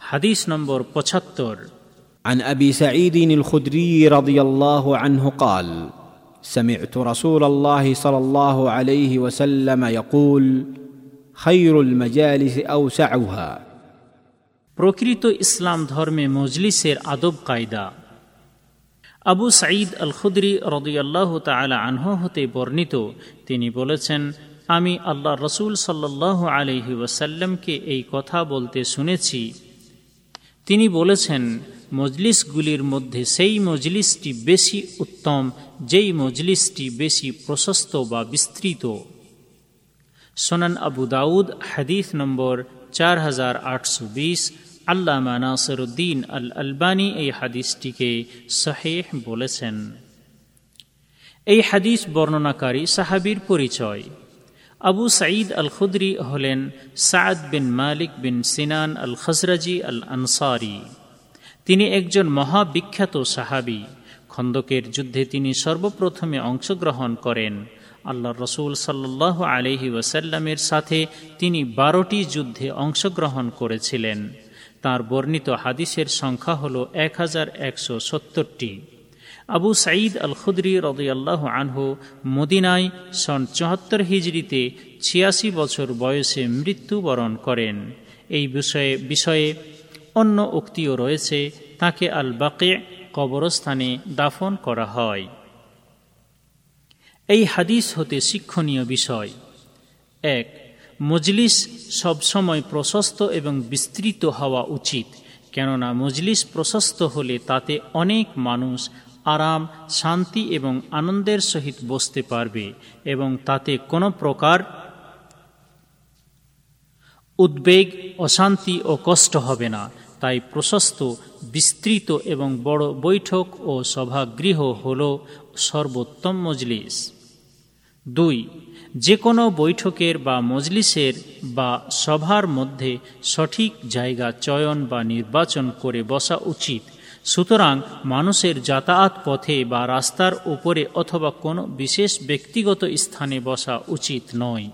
হাদিস নম্বর পঁচাত্তর عن ابي سعيد الخدري رضي الله عنه قال سمعت رسول الله صلى الله عليه وسلم يقول خير المجالس اوسعها প্রকৃত ইসলাম ধর্মে মজলিসের আদব কায়দা আবু সাঈদ আল খুদরি রদিয়াল্লাহ তালা আনহ হতে বর্ণিত তিনি বলেছেন আমি আল্লাহ রসুল সাল্লাহ আলহি ওয়াসাল্লামকে এই কথা বলতে শুনেছি তিনি বলেছেন, মজলিসগুলির মধ্যে সেই মজলিসটি বেশি উত্তম, যেই মজলিসটি বেশি প্রশস্ত বা বিস্তৃত। সোনান আবু দাউদ, হাদিস নম্বর চার হাজার আটশো বিশ, আল্লামা নাসরুদ্দিন আল আলবানী এই হাদিসটিকে শাহেহ বলেছেন। এই হাদিস বর্ণনাকারী সাহাবির পরিচয়। আবু সাঈদ আল খুদরি হলেন সাদ বিন মালিক বিন সিনান আল খসরাজি আল আনসারি তিনি একজন মহাবিখ্যাত সাহাবি। খন্দকের যুদ্ধে তিনি সর্বপ্রথমে অংশগ্রহণ করেন। আল্লাহ রসুল সাল্লাহ আলহি ওয়াসাল্লামের সাথে তিনি বারোটি যুদ্ধে অংশগ্রহণ করেছিলেন। তার বর্ণিত হাদিসের সংখ্যা হল এক হাজার একশো সত্তরটি। আবু সাঈদ আল খুদরি রদিয়াল্লাহ আনহু মদিনায় সন চুয়াত্তর হিজড়িতে ছিয়াশি বছর বয়সে মৃত্যুবরণ করেন। এই বিষয়ে বিষয়ে অন্য উক্তিও রয়েছে, তাকে আল বাকে কবরস্থানে দাফন করা হয়। এই হাদিস হতে শিক্ষণীয় বিষয়। এক, মজলিস সবসময় প্রশস্ত এবং বিস্তৃত হওয়া উচিত, কেননা মজলিস প্রশস্ত হলে তাতে অনেক মানুষ আরাম, শান্তি এবং আনন্দের সহিত বসতে পারবে এবং তাতে কোনো প্রকার উদ্বেগ, অশান্তি ও কষ্ট হবে না। তাই প্রশস্ত, বিস্তৃত এবং বড় বৈঠক ও সভাগৃহ হল সর্বোত্তম মজলিস। দুই যে কোনো বৈঠকের বা মজলিসের বা সভার মধ্যে সঠিক জায়গা চয়ন বা নির্বাচন করে বসা উচিত। সুতরাং মানুষের যাতায়াত পথে বা রাস্তার উপরে অথবা কোনো বিশেষ ব্যক্তিগত স্থানে বসা উচিত নয়।